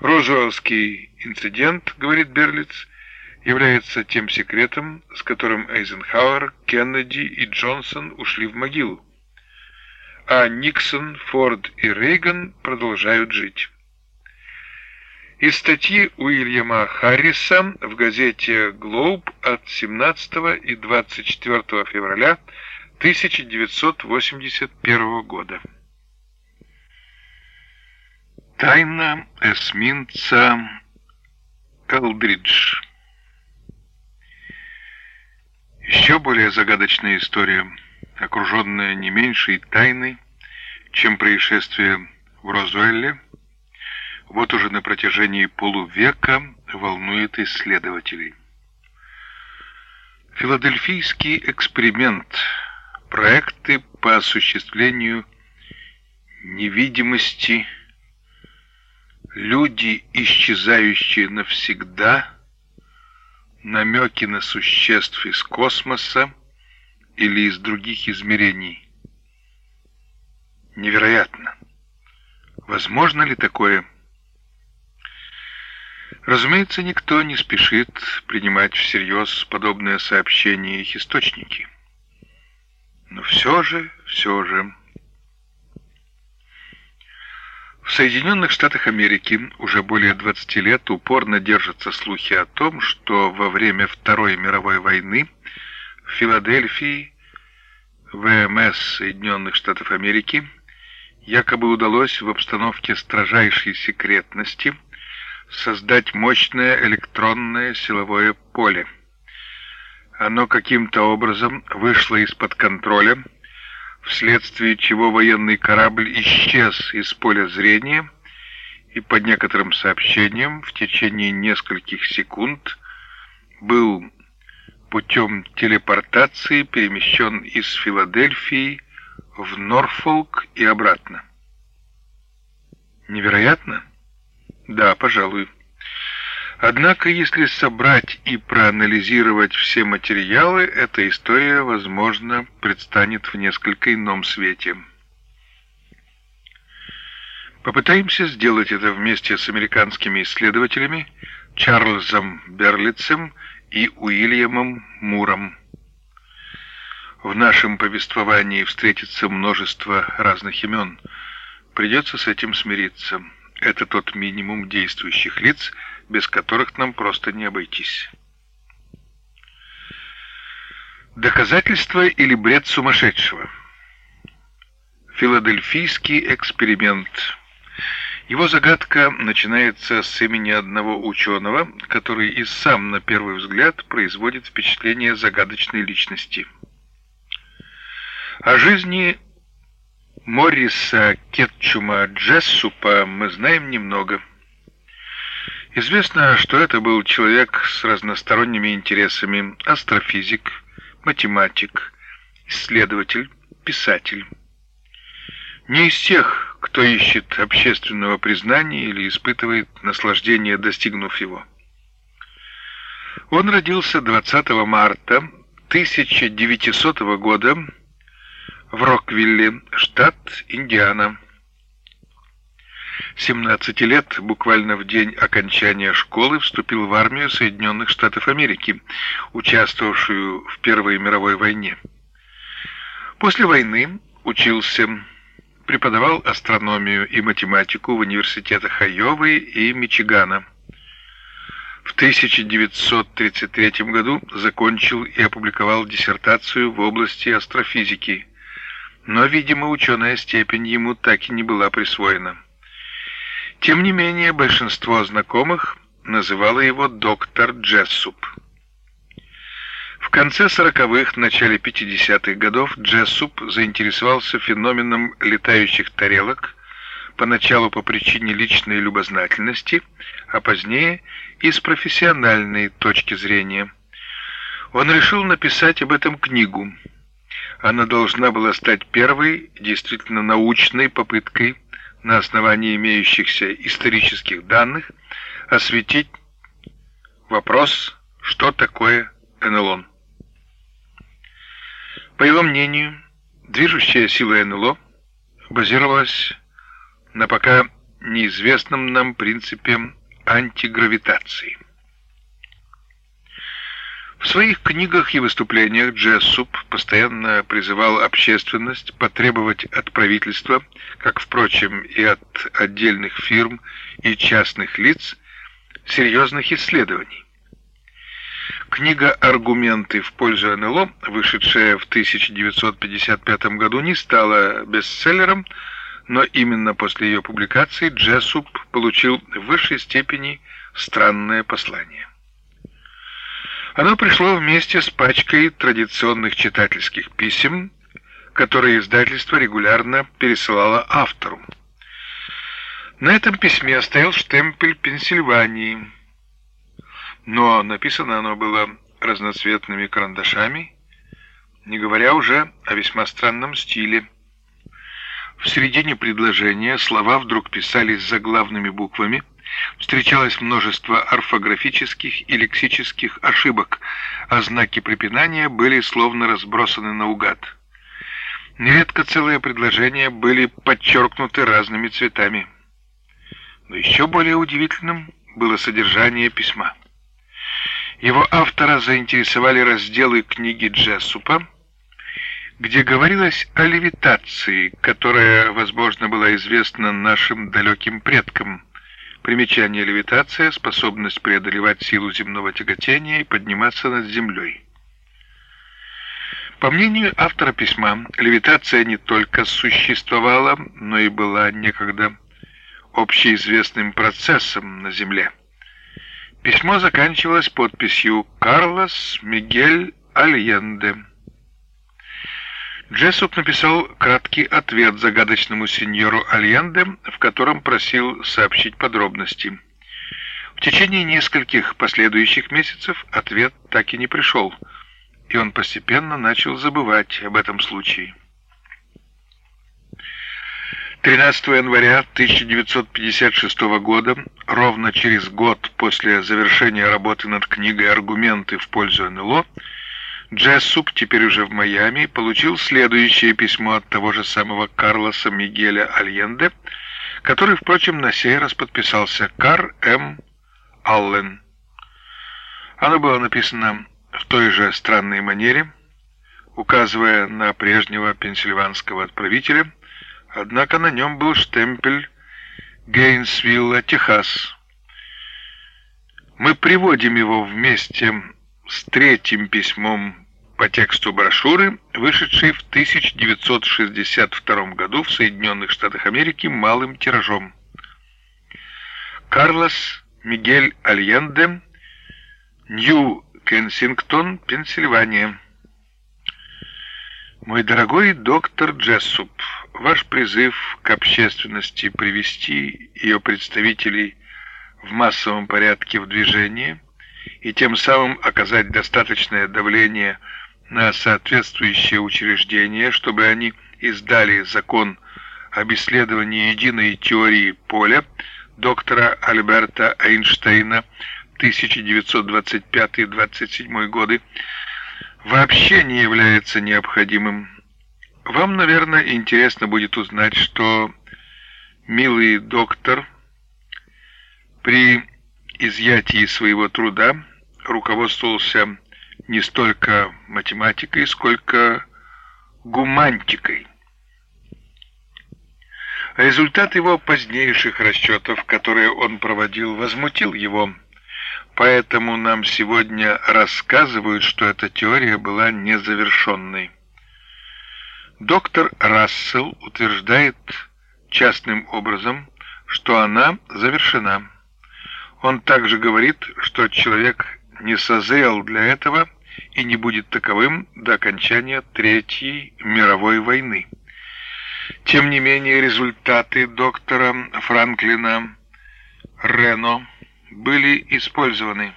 Розуэллский инцидент, говорит Берлиц, является тем секретом, с которым Эйзенхауэр, Кеннеди и Джонсон ушли в могилу. А Никсон, Форд и Рейган продолжают жить. Из статьи Уильяма Харриса в газете «Глоуб» от 17 и 24 февраля 1981 года. Тайна эсминца Элдридж Еще более загадочная история, окруженная не меньшей тайной, чем происшествие в Розуэлле, вот уже на протяжении полувека волнует исследователей. Филадельфийский эксперимент, проекты по осуществлению невидимости, люди, исчезающие навсегда, намеки на существ из космоса или из других измерений. Невероятно. Возможно ли такое? Разумеется, никто не спешит принимать всерьез подобное сообщение их источники. Но все же, все же... В Соединенных Штатах Америки уже более 20 лет упорно держатся слухи о том, что во время Второй мировой войны в Филадельфии ВМС Соединенных Штатов Америки якобы удалось в обстановке строжайшей секретности – создать мощное электронное силовое поле. Оно каким-то образом вышло из-под контроля, вследствие чего военный корабль исчез из поля зрения и, по некоторым сообщениям, в течение нескольких секунд был путем телепортации перемещен из Филадельфии в Норфолк и обратно. Невероятно? Да, пожалуй. Однако, если собрать и проанализировать все материалы, эта история, возможно, предстанет в несколько ином свете. Попытаемся сделать это вместе с американскими исследователями Чарльзом Берлицем и Уильямом Муром. В нашем повествовании встретится множество разных имен. Придется с этим смириться. Это тот минимум действующих лиц, без которых нам просто не обойтись. Доказательство или бред сумасшедшего? Филадельфийский эксперимент. Его загадка начинается с имени одного ученого, который и сам на первый взгляд производит впечатление загадочной личности. О жизни Морриса Кетчума Джессупа мы знаем немного. Известно, что это был человек с разносторонними интересами, астрофизик, математик, исследователь, писатель. Не из тех, кто ищет общественного признания или испытывает наслаждение, достигнув его. Он родился 20 марта 1900 года в Роквилле, штат Индиана. 17 лет, буквально в день окончания школы, вступил в армию Соединенных Штатов Америки, участвовавшую в Первой мировой войне. После войны учился, преподавал астрономию и математику в университетах Айовы и Мичигана. В 1933 году закончил и опубликовал диссертацию в области астрофизики – но, видимо, ученая степень ему так и не была присвоена. Тем не менее, большинство знакомых называло его доктор Джессуп. В конце сороковых, начале 50-х годов Джессуп заинтересовался феноменом летающих тарелок, поначалу по причине личной любознательности, а позднее и с профессиональной точки зрения. Он решил написать об этом книгу – она должна была стать первой действительно научной попыткой на основании имеющихся исторических данных осветить вопрос, что такое НЛО. По его мнению, движущая сила НЛО базировалась на пока неизвестном нам принципе антигравитации. В своих книгах и выступлениях Джессуп постоянно призывал общественность потребовать от правительства, как, впрочем, и от отдельных фирм и частных лиц, серьезных исследований. Книга «Аргументы в пользу НЛО», вышедшая в 1955 году, не стала бестселлером, но именно после ее публикации Джессуп получил в высшей степени странное послание. Оно пришло вместе с пачкой традиционных читательских писем, которые издательство регулярно пересылало автору. На этом письме стоял штемпель Пенсильвании, но написано оно было разноцветными карандашами, не говоря уже о весьма странном стиле. В середине предложения слова вдруг писались заглавными буквами, встречалось множество орфографических и лексических ошибок, а знаки препинания были словно разбросаны наугад. Нередко целые предложения были подчеркнуты разными цветами. Но еще более удивительным было содержание письма. Его автора заинтересовали разделы книги Джессупа, где говорилось о левитации, которая, возможно, была известна нашим далеким предкам. Примечание левитация – способность преодолевать силу земного тяготения и подниматься над землей. По мнению автора письма, левитация не только существовала, но и была некогда общеизвестным процессом на Земле. Письмо заканчивалось подписью «Карлос Мигель Альенде». Джессуп написал краткий ответ загадочному сеньору Альенде, в котором просил сообщить подробности. В течение нескольких последующих месяцев ответ так и не пришел, и он постепенно начал забывать об этом случае. 13 января 1956 года, ровно через год после завершения работы над книгой «Аргументы в пользу НЛО», Джессуп, теперь уже в Майами, получил следующее письмо от того же самого Карлоса Мигеля Альенде, который, впрочем, на сей раз подписался Кар М. Аллен. Оно было написано в той же странной манере, указывая на прежнего пенсильванского отправителя – Однако на нем был штемпель Гейнсвилла, Техас. Мы приводим его вместе с третьим письмом по тексту брошюры, вышедшей в 1962 году в Соединенных Штатах Америки малым тиражом. Карлос Мигель Альенде, Нью-Кенсингтон, Пенсильвания. Мой дорогой доктор Джессуп, ваш призыв к общественности привести ее представителей в массовом порядке в движение и тем самым оказать достаточное давление на соответствующие учреждения, чтобы они издали закон об исследовании единой теории поля доктора Альберта Эйнштейна 1925-27 годы, вообще не является необходимым. Вам, наверное, интересно будет узнать, что милый доктор при изъятии своего труда руководствовался не столько математикой, сколько гумантикой. Результат его позднейших расчетов, которые он проводил, возмутил его Поэтому нам сегодня рассказывают, что эта теория была незавершенной. Доктор Рассел утверждает частным образом, что она завершена. Он также говорит, что человек не созрел для этого и не будет таковым до окончания Третьей мировой войны. Тем не менее, результаты доктора Франклина Рено были использованы.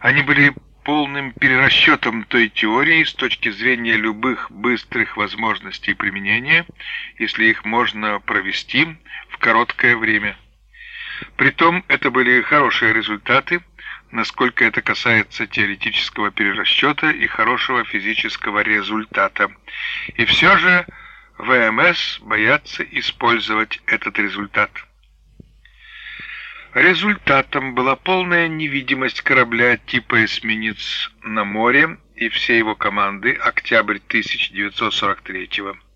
Они были полным перерасчетом той теории с точки зрения любых быстрых возможностей применения, если их можно провести в короткое время. Притом это были хорошие результаты, насколько это касается теоретического перерасчета и хорошего физического результата. И все же ВМС боятся использовать этот результат. Результатом была полная невидимость корабля типа эсминец на море и всей его команды октябрь 1943 года.